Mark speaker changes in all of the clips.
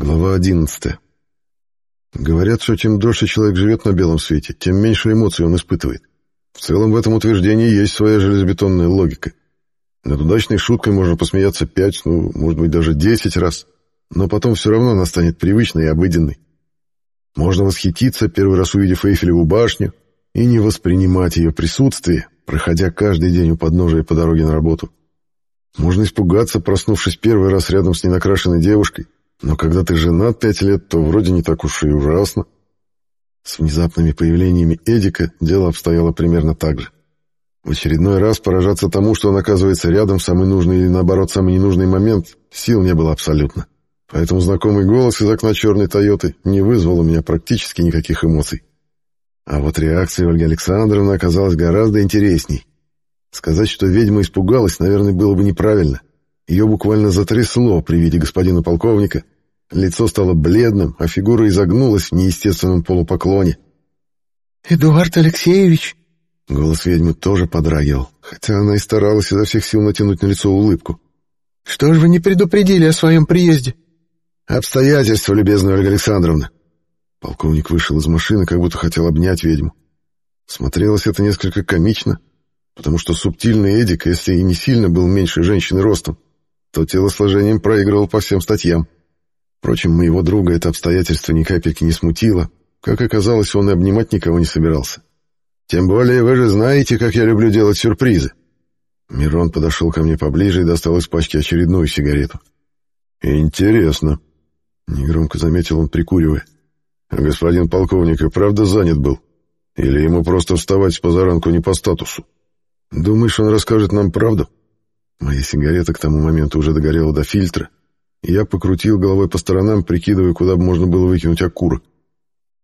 Speaker 1: Глава 11. Говорят, что чем дольше человек живет на белом свете, тем меньше эмоций он испытывает. В целом в этом утверждении есть своя железобетонная логика. Над удачной шуткой можно посмеяться пять, ну, может быть, даже десять раз, но потом все равно она станет привычной и обыденной. Можно восхититься, первый раз увидев Эйфелеву башню, и не воспринимать ее присутствие, проходя каждый день у подножия по дороге на работу. Можно испугаться, проснувшись первый раз рядом с ненакрашенной девушкой, но когда ты женат пять лет, то вроде не так уж и ужасно. С внезапными появлениями Эдика дело обстояло примерно так же. В очередной раз поражаться тому, что он оказывается рядом в самый нужный или, наоборот, самый ненужный момент, сил не было абсолютно. Поэтому знакомый голос из окна черной «Тойоты» не вызвал у меня практически никаких эмоций. А вот реакция Ольги Александровны оказалась гораздо интересней. Сказать, что ведьма испугалась, наверное, было бы неправильно. Ее буквально затрясло при виде господина полковника. Лицо стало бледным, а фигура изогнулась в неестественном полупоклоне.
Speaker 2: «Эдуард Алексеевич!»
Speaker 1: Голос ведьмы тоже подрагивал, хотя она и старалась изо всех сил натянуть на лицо улыбку.
Speaker 2: «Что же вы не предупредили о своем приезде?»
Speaker 1: «Обстоятельства, любезная Ольга Александровна». Полковник вышел из машины, как будто хотел обнять ведьму. Смотрелось это несколько комично, потому что субтильный Эдик, если и не сильно был меньше женщины ростом, то телосложением проигрывал по всем статьям. Впрочем, моего друга это обстоятельство ни капельки не смутило. Как оказалось, он и обнимать никого не собирался. «Тем более вы же знаете, как я люблю делать сюрпризы». Мирон подошел ко мне поближе и достал из пачки очередную сигарету. «Интересно», — негромко заметил он, прикуривая. «Господин полковник и правда занят был? Или ему просто вставать с позаранку не по статусу? Думаешь, он расскажет нам правду?» Моя сигарета к тому моменту уже догорела до фильтра, и я покрутил головой по сторонам, прикидывая, куда бы можно было выкинуть окурок.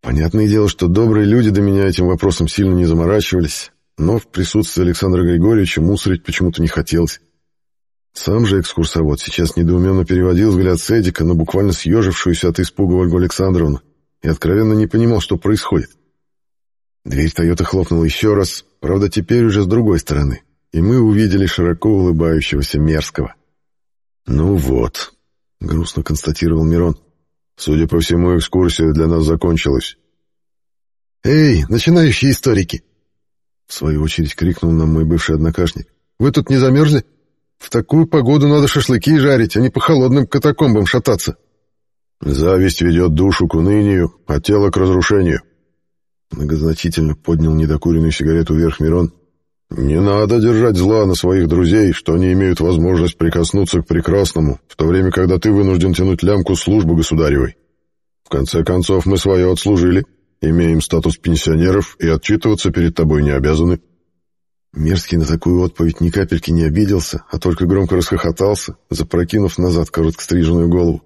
Speaker 1: Понятное дело, что добрые люди до меня этим вопросом сильно не заморачивались, но в присутствии Александра Григорьевича мусорить почему-то не хотелось. Сам же экскурсовод сейчас недоуменно переводил взгляд Седика на буквально съежившуюся от испуга Ольгу Александровну и откровенно не понимал, что происходит. Дверь Тойоты хлопнула еще раз, правда, теперь уже с другой стороны, и мы увидели широко улыбающегося Мерзкого. «Ну вот», — грустно констатировал Мирон, — «судя по всему, экскурсия для нас закончилась». «Эй, начинающие историки!» В свою очередь крикнул нам мой бывший однокашник. «Вы тут не замерзли? В такую погоду надо шашлыки жарить, а не по холодным катакомбам шататься». «Зависть ведет душу к унынию, а тело к разрушению». Многозначительно поднял недокуренную сигарету вверх Мирон не надо держать зла на своих друзей, что они имеют возможность прикоснуться к прекрасному, в то время, когда ты вынужден тянуть лямку службы государевой. В конце концов, мы свое отслужили, имеем статус пенсионеров и отчитываться перед тобой не обязаны». Мерзкий на такую отповедь ни капельки не обиделся, а только громко расхохотался, запрокинув назад короткостриженную голову.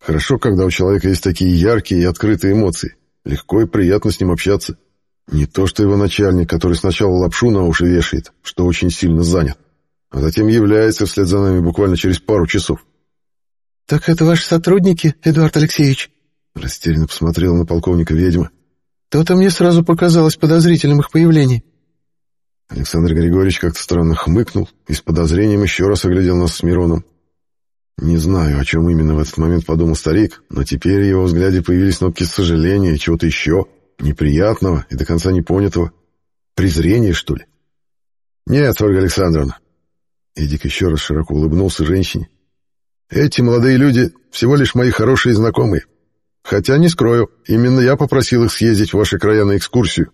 Speaker 1: Хорошо, когда у человека есть такие яркие и открытые эмоции. Легко и приятно с ним общаться. Не то что его начальник, который сначала лапшу на уши вешает, что очень сильно занят, а затем является вслед за нами буквально через пару часов.
Speaker 2: «Так это ваши сотрудники, Эдуард Алексеевич?»
Speaker 1: Растерянно посмотрела на полковника ведьма.
Speaker 2: «То-то мне сразу показалось подозрительным их появление».
Speaker 1: Александр Григорьевич как-то странно хмыкнул и с подозрением еще раз оглядел нас с Мироном. Не знаю, о чем именно в этот момент подумал старик, но теперь в его взгляде появились нотки сожаления и чего-то еще — Неприятного и до конца непонятого. Презрения, что ли? Нет, Ольга Александровна. Эдик еще раз широко улыбнулся женщине. Эти молодые люди всего лишь мои хорошие знакомые. Хотя, не скрою, именно я попросил их съездить в ваши края на экскурсию.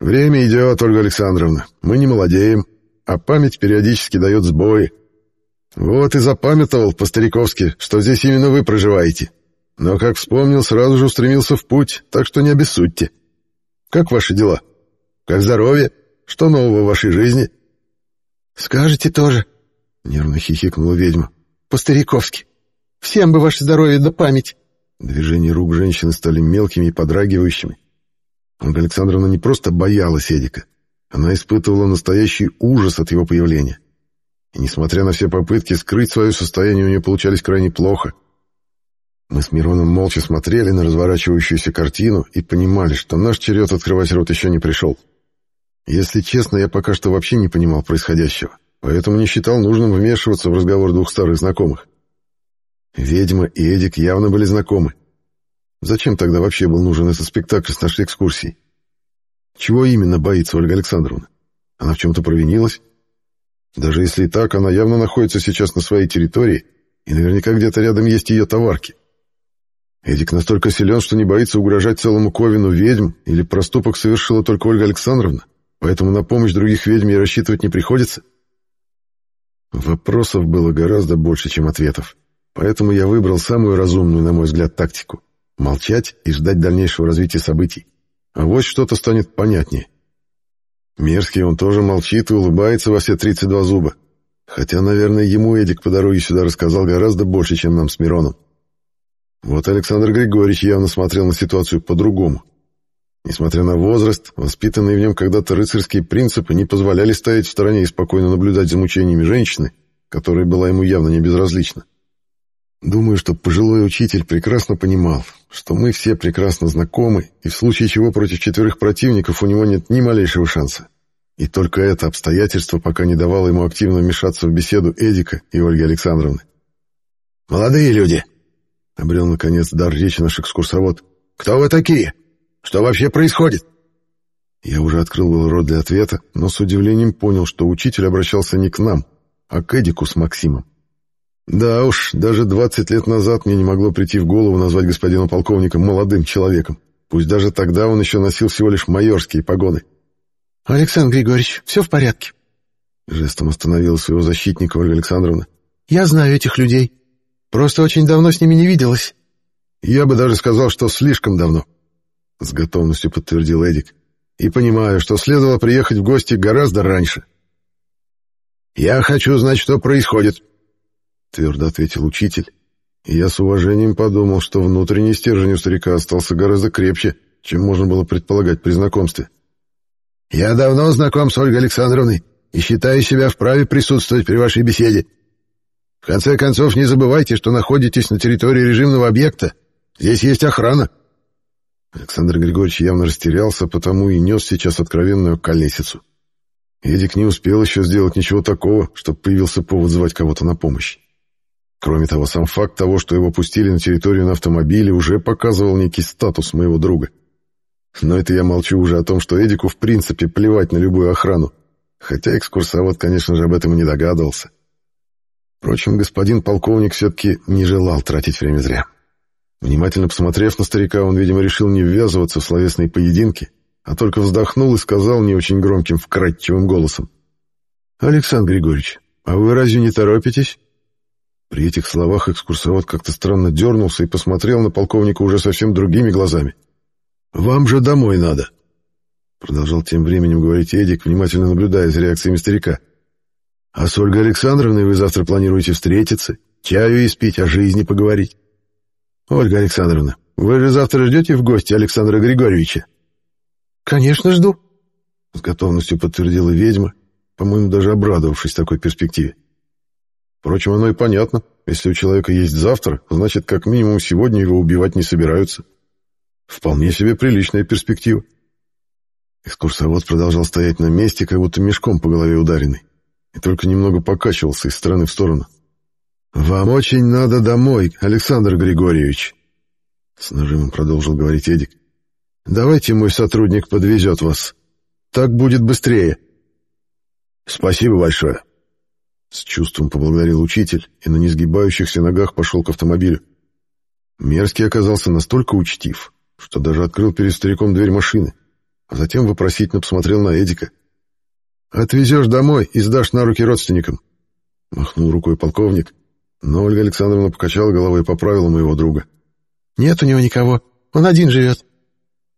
Speaker 1: Время идет, Ольга Александровна. Мы не молодеем, а память периодически дает сбои. Вот и запамятовал по-стариковски, что здесь именно вы проживаете. Но, как вспомнил, сразу же устремился в путь, так что не обессудьте. Как ваши дела? Как здоровье? Что нового в вашей жизни?
Speaker 2: Скажете тоже, — нервно хихикнула ведьма. По-стариковски. Всем бы ваше здоровье да память.
Speaker 1: Движения рук женщины стали мелкими и подрагивающими. Ольга Александровна не просто боялась Эдика, она испытывала настоящий ужас от его появления. И несмотря на все попытки скрыть свое состояние, у нее получались крайне плохо — мы с Мироном молча смотрели на разворачивающуюся картину и понимали, что наш черед открывать рот еще не пришел. Если честно, я пока что вообще не понимал происходящего, поэтому не считал нужным вмешиваться в разговор двух старых знакомых. Ведьма и Эдик явно были знакомы. Зачем тогда вообще был нужен этот спектакль с нашей экскурсией? Чего именно боится Ольга Александровна? Она в чем-то провинилась? Даже если и так, она явно находится сейчас на своей территории, и наверняка где-то рядом есть ее товарки. Эдик настолько силен, что не боится угрожать целому Ковину ведьм, или проступок совершила только Ольга Александровна, поэтому на помощь других ведьм ей рассчитывать не приходится? Вопросов было гораздо больше, чем ответов, поэтому я выбрал самую разумную, на мой взгляд, тактику — молчать и ждать дальнейшего развития событий. А вот что-то станет понятнее. Мерзкий он тоже молчит и улыбается во все 32 зуба. Хотя, наверное, ему Эдик по дороге сюда рассказал гораздо больше, чем нам с Мироном. Вот Александр Григорьевич явно смотрел на ситуацию по-другому. Несмотря на возраст, воспитанные в нем когда-то рыцарские принципы не позволяли стоять в стороне и спокойно наблюдать за мучениями женщины, которая была ему явно не безразлична. Думаю, что пожилой учитель прекрасно понимал, что мы все прекрасно знакомы, и в случае чего против четверых противников у него нет ни малейшего шанса. И только это обстоятельство пока не давало ему активно вмешаться в беседу Эдика и Ольги Александровны.
Speaker 2: «Молодые люди!» — обрел, наконец, дар речи наш экскурсовод. «Кто вы такие? Что вообще происходит?»
Speaker 1: Я уже открыл был рот для ответа, но с удивлением понял, что учитель обращался не к нам, а к Эдику с Максимом. Да уж, даже 20 лет назад мне не могло прийти в голову назвать господина полковника молодым человеком. Пусть даже тогда он еще носил всего лишь майорские погоны.
Speaker 2: «Александр Григорьевич, все в порядке?»
Speaker 1: Жестом остановила своего защитника Ольга Александровна.
Speaker 2: «Я знаю этих людей. Просто очень давно с ними не виделась».
Speaker 1: «Я бы даже сказал, что слишком давно», — с готовностью подтвердил Эдик. «И понимаю, что следовало приехать в гости гораздо раньше».
Speaker 2: «Я хочу знать, что происходит», —
Speaker 1: твердо ответил учитель. И я с уважением подумал, что внутренний стержень у старика остался гораздо крепче, чем можно было предполагать при знакомстве.
Speaker 2: «Я давно знаком с Ольгой Александровной и считаю себя вправе присутствовать при вашей беседе. Конце концов, не забывайте, что находитесь на территории режимного объекта. Здесь есть охрана».
Speaker 1: Александр Григорьевич явно растерялся, потому и нес сейчас откровенную колесицу. Эдик не успел еще сделать ничего такого, чтобы появился повод звать кого-то на помощь. Кроме того, сам факт того, что его пустили на территорию на автомобиле, уже показывал некий статус моего друга. Но это я молчу уже о том, что Эдику в принципе плевать на любую охрану, хотя экскурсовод, конечно же, об этом и не догадывался. Впрочем, господин полковник все-таки не желал тратить время зря. Внимательно посмотрев на старика, он, видимо, решил не ввязываться в словесные поединки, а только вздохнул и сказал не очень громким, вкрадчивым голосом. «Александр Григорьевич, а вы разве не торопитесь?» При этих словах экскурсовод как-то странно дернулся и посмотрел на полковника уже совсем другими глазами. «Вам же домой надо!» Продолжал тем временем говорить Эдик, внимательно наблюдая за реакциями старика. «А с Ольгой Александровной вы завтра планируете встретиться, чаю испить, о жизни поговорить. Ольга Александровна, вы же завтра ждете в гости Александра Григорьевича?»
Speaker 2: «Конечно жду», —
Speaker 1: с готовностью подтвердила ведьма, по-моему, даже обрадовавшись такой перспективе. Впрочем, оно и понятно. Если у человека есть завтра, значит, как минимум сегодня его убивать не собираются. Вполне себе приличная перспектива. Экскурсовод продолжал стоять на месте, как будто мешком по голове ударенный, и только немного покачивался из стороны в сторону. «Вам очень надо домой, Александр Григорьевич», — с нажимом продолжил говорить Эдик. «Давайте мой сотрудник подвезет вас. Так будет быстрее».
Speaker 2: «Спасибо большое»,
Speaker 1: с чувством поблагодарил учитель и на несгибающихся ногах пошел к автомобилю. Мерзкий оказался настолько учтив, что даже открыл перед стариком дверь машины, а затем вопросительно посмотрел на Эдика. «Отвезешь домой и сдашь на руки родственникам», — махнул рукой полковник, но Ольга Александровна покачала головой и поправила моего друга.
Speaker 2: «Нет у него никого, он один живет».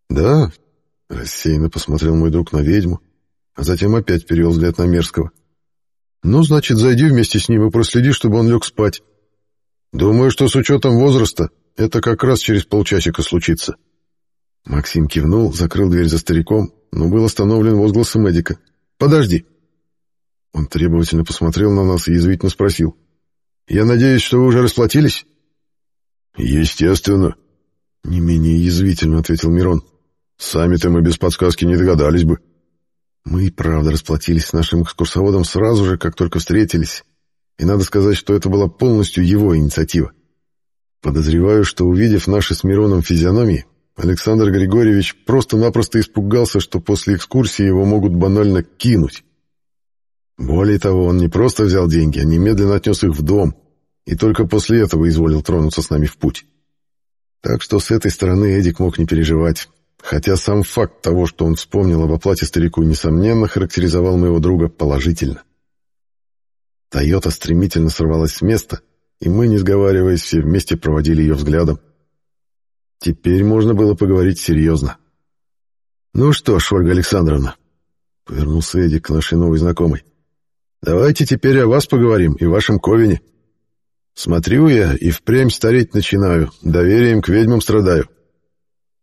Speaker 1: «Да?» — рассеянно посмотрел мой друг на ведьму, а затем опять перевел взгляд на Мерзкого. Ну, значит, зайди вместе с ним и проследи, чтобы он лег спать. Думаю, что с учетом возраста это как раз через полчасика случится. Максим кивнул, закрыл дверь за стариком, но был остановлен возгласом медика. «Подожди!» Он требовательно посмотрел на нас и язвительно спросил. «Я надеюсь, что вы уже расплатились?»
Speaker 2: «Естественно», — не менее язвительно ответил Мирон. «Сами-то мы без подсказки не догадались бы».
Speaker 1: Мы и правда расплатились с нашим экскурсоводом сразу же, как только встретились. И надо сказать, что это была полностью его инициатива. Подозреваю, что, увидев наши с Мироном физиономии, Александр Григорьевич просто-напросто испугался, что после экскурсии его могут банально кинуть. Более того, он не просто взял деньги, а немедленно отнес их в дом, и только после этого изволил тронуться с нами в путь. Так что с этой стороны Эдик мог не переживать, хотя сам факт того, что он вспомнил об оплате старику, несомненно характеризовал моего друга положительно. Тойота стремительно сорвалась с места, и мы, не сговариваясь, все вместе проводили ее взглядом. Теперь можно было поговорить серьезно. «Ну что ж, Ольга Александровна», — повернулся Эдик к нашей новой знакомой, — «давайте теперь о вас поговорим и вашем Ковине. Смотрю я и впрямь стареть начинаю, доверием к ведьмам страдаю.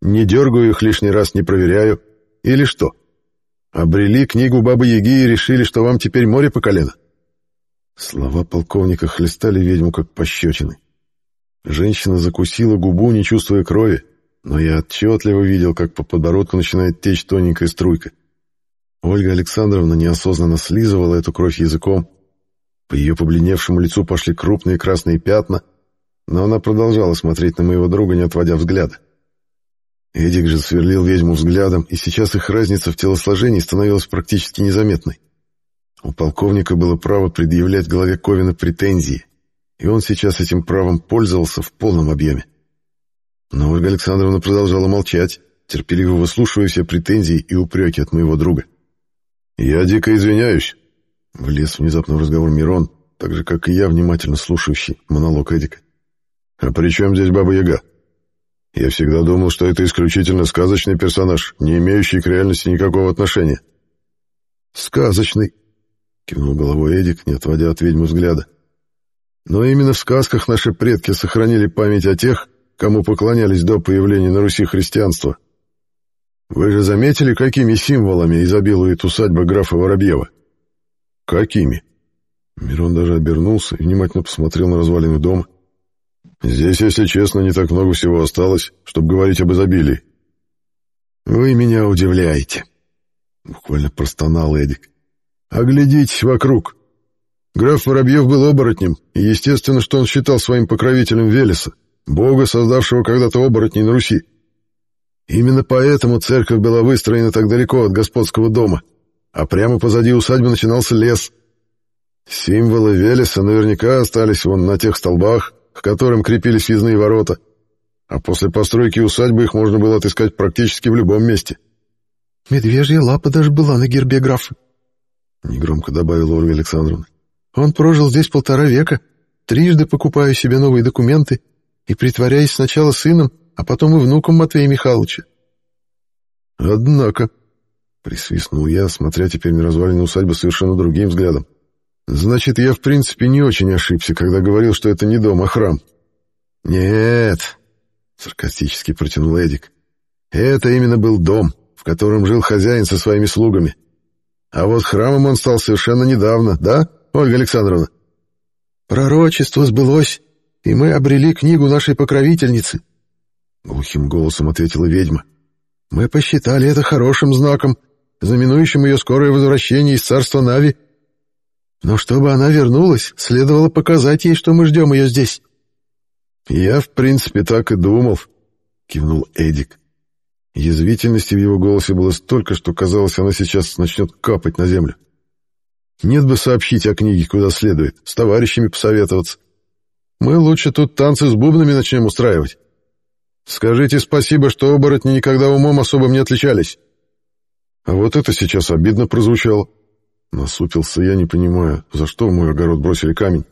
Speaker 1: Не дергаю их лишний раз, не проверяю. Или что? Обрели книгу Бабы-Яги и решили, что вам теперь море по колено?» Слова полковника хлестали ведьму как пощечины. Женщина закусила губу, не чувствуя крови, но я отчетливо видел, как по подбородку начинает течь тоненькая струйка. Ольга Александровна неосознанно слизывала эту кровь языком. По ее побледневшему лицу пошли крупные красные пятна, но она продолжала смотреть на моего друга, не отводя взгляда. Эдик же сверлил ведьму взглядом, и сейчас их разница в телосложении становилась практически незаметной. У полковника было право предъявлять главе Ковина претензии, и он сейчас этим правом пользовался в полном объеме. Но Ольга Александровна продолжала молчать, терпеливо выслушивая все претензии и упреки от моего друга. «Я дико извиняюсь», — влез внезапно в разговор Мирон, так же, как и я, внимательно слушающий монолог Эдика. «А при чем здесь Баба Яга? Я всегда думал, что это исключительно сказочный персонаж, не имеющий к реальности никакого отношения». «Сказочный», — кивнул головой Эдик, не отводя от ведьмы взгляда. «Но именно в сказках наши предки сохранили память о тех, кому поклонялись до появления на Руси христианства. Вы же заметили, какими символами изобилует усадьба графа Воробьева?» «Какими?» Мирон даже обернулся и внимательно посмотрел на развалины дома. «Здесь, если честно, не так много всего осталось, чтобы говорить об изобилии». «Вы меня удивляете», — буквально простонал Эдик. Оглядитесь вокруг. Граф Воробьев был оборотнем, и естественно, что он считал своим покровителем Велеса, бога, создавшего когда-то оборотней на Руси. Именно поэтому церковь была выстроена так далеко от господского дома, а прямо позади усадьбы начинался лес. Символы Велеса наверняка остались вон на тех столбах, к которым крепились въездные ворота, а после постройки усадьбы их можно было отыскать практически в любом месте.
Speaker 3: «Медвежья лапа даже была на гербе графа»,
Speaker 1: негромко добавила Ольга Александровна.
Speaker 3: Он прожил здесь полтора века, трижды покупая себе новые документы и притворяясь сначала сыном, а потом и внуком Матвея Михайловича.
Speaker 1: Однако, присвистнул я, смотря теперь на развалины усадьбы совершенно другим взглядом. Значит, я в принципе не очень ошибся, когда говорил, что это не дом, а храм. Нет, саркастически протянул Эдик. Это именно был дом, в котором жил хозяин со своими слугами. А вот храмом он стал совершенно недавно, да, Ольга Александровна?
Speaker 3: Пророчество сбылось, и мы обрели книгу нашей покровительницы. Глухим голосом ответила ведьма. Мы посчитали это хорошим знаком, знаменующим ее скорое возвращение из царства Нави. Но чтобы она вернулась, следовало показать ей, что мы ждем ее здесь.
Speaker 1: «Я, в принципе, так и думал», — кивнул Эдик. Язвительности в его голосе было столько, что казалось, она сейчас начнет капать на землю. Нет бы сообщить о книге куда следует, с товарищами посоветоваться. Мы лучше тут танцы с бубнами начнем устраивать. Скажите спасибо, что оборотни никогда умом особым не отличались. А вот это сейчас обидно прозвучало. Насупился я, не понимая, за что в мой огород бросили камень.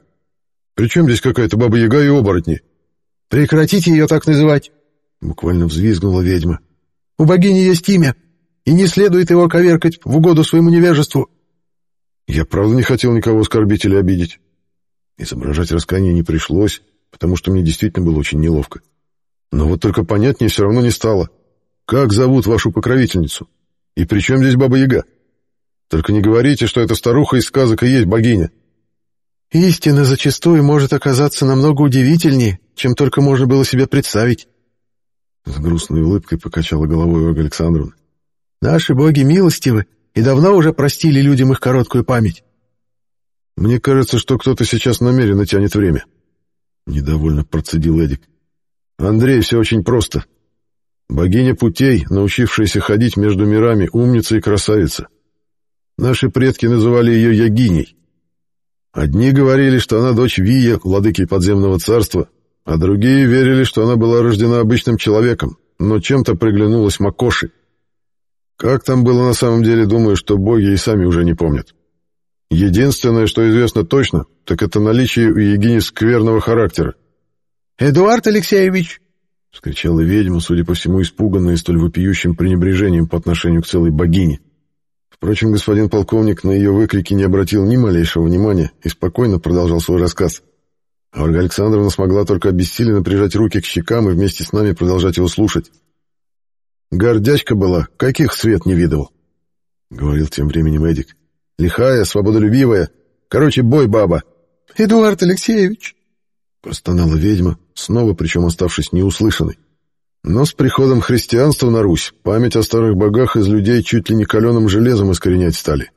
Speaker 1: Причем здесь какая-то баба-яга и оборотни?
Speaker 3: Прекратите ее так называть!
Speaker 1: Буквально взвизгнула ведьма.
Speaker 3: У богини есть имя, и не следует его коверкать в угоду своему невежеству.
Speaker 1: Я правда не хотел никого оскорбить или обидеть. Изображать раскаяние не пришлось, потому что мне действительно было очень неловко. Но вот только понятнее все равно не стало. Как зовут вашу покровительницу? И при чем здесь Баба-Яга? Только не говорите, что эта старуха из сказок и есть богиня.
Speaker 3: Истина зачастую может оказаться намного удивительнее, чем только можно было себе представить.
Speaker 1: С грустной улыбкой покачала головой Ольга Александровна.
Speaker 3: «Наши боги милостивы и давно уже простили людям их короткую память».
Speaker 1: «Мне кажется, что кто-то сейчас намеренно тянет время». Недовольно процедил Эдик. Андрей, все очень просто. Богиня путей, научившаяся ходить между мирами, умница и красавица. Наши предки называли ее Ягиней. Одни говорили, что она дочь Вия, владыки подземного царства, а другие верили, что она была рождена обычным человеком, но чем-то приглянулась Макоши. Как там было на самом деле, думаю, что боги и сами уже не помнят. Единственное, что известно точно, так это наличие у Егини скверного характера.
Speaker 3: «Эдуард Алексеевич!» — вскричала ведьма, судя по всему, испуганная столь вопиющим пренебрежением по отношению к целой богине.
Speaker 1: Впрочем, господин полковник на ее выкрики не обратил ни малейшего внимания и спокойно продолжал свой рассказ. Ольга Александровна смогла только обессиленно прижать руки к щекам и вместе с нами продолжать его слушать. «Гордячка была, каких свет не видывал», — говорил тем временем Эдик. «Лихая, свободолюбивая. Короче, бой баба».
Speaker 3: «Эдуард Алексеевич», —
Speaker 1: простонала ведьма, снова причем оставшись неуслышанной. Но с приходом христианства на Русь память о старых богах из людей чуть ли не каленым железом искоренять стали.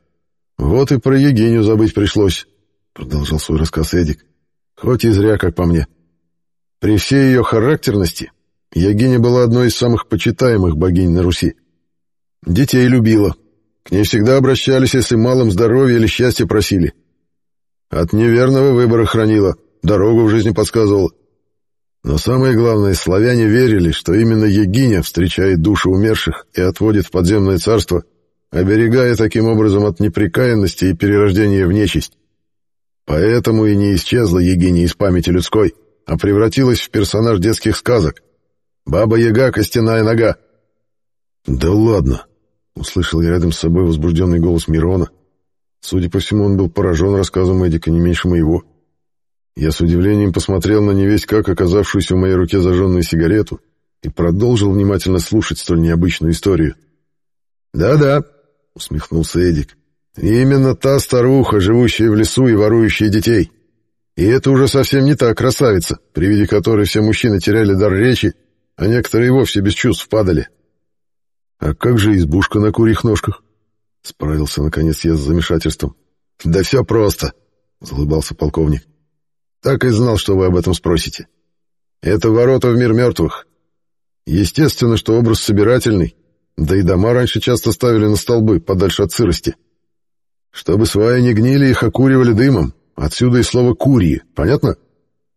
Speaker 1: Вот и про Егиню забыть пришлось, — продолжал свой рассказ Эдик. Хоть и зря, как по мне. При всей ее характерности Ягиня была одной из самых почитаемых богинь на Руси. Детей любила. К ней всегда обращались, если малым здоровья или счастья просили. От неверного выбора хранила, дорогу в жизни подсказывала. Но самое главное, славяне верили, что именно Егиня встречает души умерших и отводит в подземное царство, оберегая таким образом от неприкаянности и перерождения в нечисть. Поэтому и не исчезла Егиня из памяти людской, а превратилась в персонаж детских сказок, Баба-яга, костяная нога. Да ладно, услышал я рядом с собой возбужденный голос Мирона. Судя по всему, он был поражен рассказом Эдика не меньше моего. Я с удивлением посмотрел на невесть как оказавшуюся в моей руке зажженную сигарету и продолжил внимательно слушать столь необычную историю. «Да-да», — усмехнулся Эдик, — «именно та старуха, живущая в лесу и ворующая детей. И это уже совсем не та красавица, при виде которой все мужчины теряли дар речи а некоторые вовсе без чувств падали. «А как же избушка на курьих ножках?» — справился, наконец, я с замешательством. «Да все просто», — залыбался полковник. «Так и знал, что вы об этом спросите. Это ворота в мир мертвых. Естественно, что образ собирательный, да и дома раньше часто ставили на столбы, подальше от сырости. Чтобы сваи не гнили, их окуривали дымом. Отсюда и слово «курьи», понятно?»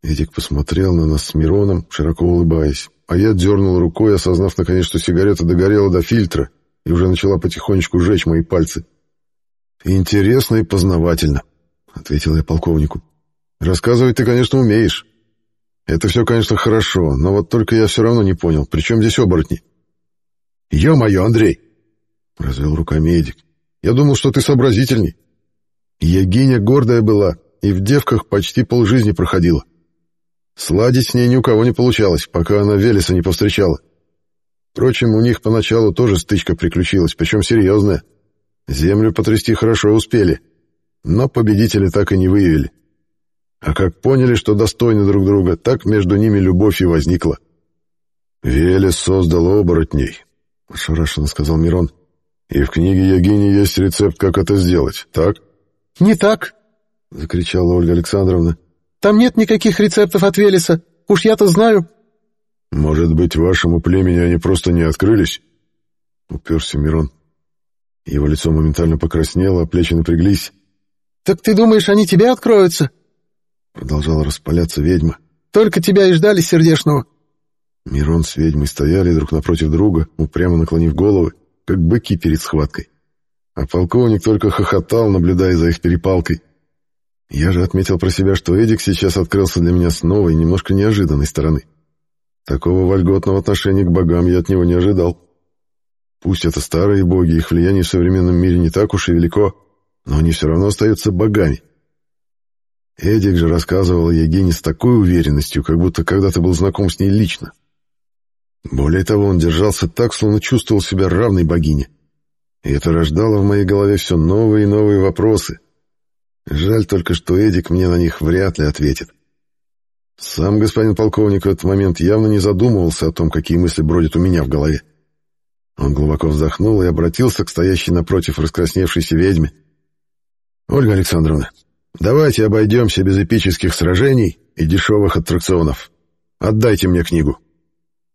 Speaker 1: Эдик посмотрел на нас с Мироном, широко улыбаясь а я дернул рукой, осознав наконец, что сигарета догорела до фильтра и уже начала потихонечку жечь мои пальцы. «Интересно и познавательно», — ответил я полковнику. «Рассказывать ты, конечно, умеешь. Это все, конечно, хорошо, но вот только я все равно не понял, при чем здесь оборотни?» «Е-мое, Андрей!» — развел руками Эдик. «Я думал, что ты сообразительней. Егиня гордая была и в девках почти полжизни проходила. Сладить с ней ни у кого не получалось, пока она Велеса не повстречала. Впрочем, у них поначалу тоже стычка приключилась, причем серьезная. Землю потрясти хорошо успели, но победители так и не выявили. А как поняли, что достойны друг друга, так между ними любовь и возникла. «Велес создал оборотней», — ошарашенно сказал Мирон. «И в книге Ягини есть рецепт, как это сделать, так?»
Speaker 3: «Не так», — закричала Ольга Александровна. Там нет никаких рецептов от Велеса. Уж я-то знаю».
Speaker 1: «Может быть, вашему племени они просто не открылись?» Уперся Мирон. Его лицо моментально покраснело, а плечи напряглись.
Speaker 3: «Так ты думаешь, они тебя откроются?»
Speaker 1: Продолжала распаляться ведьма.
Speaker 3: «Только тебя и ждали сердешного».
Speaker 1: Мирон с ведьмой стояли друг напротив друга, упрямо наклонив головы, как быки перед схваткой. А полковник только хохотал, наблюдая за их перепалкой. Я же отметил про себя, что Эдик сейчас открылся для меня с новой, немножко неожиданной стороны. Такого вольготного отношения к богам я от него не ожидал. Пусть это старые боги, их влияние в современном мире не так уж и велико, но они все равно остаются богами. Эдик же рассказывал о Егине с такой уверенностью, как будто когда-то был знаком с ней лично. Более того, он держался так, словно чувствовал себя равной богине. И это рождало в моей голове все новые и новые вопросы — Жаль только, что Эдик мне на них вряд ли ответит. Сам господин полковник в этот момент явно не задумывался о том, какие мысли бродят у меня в голове. Он глубоко вздохнул и обратился к стоящей напротив раскрасневшейся ведьме. «Ольга Александровна, давайте обойдемся без эпических сражений и дешевых аттракционов. Отдайте мне книгу».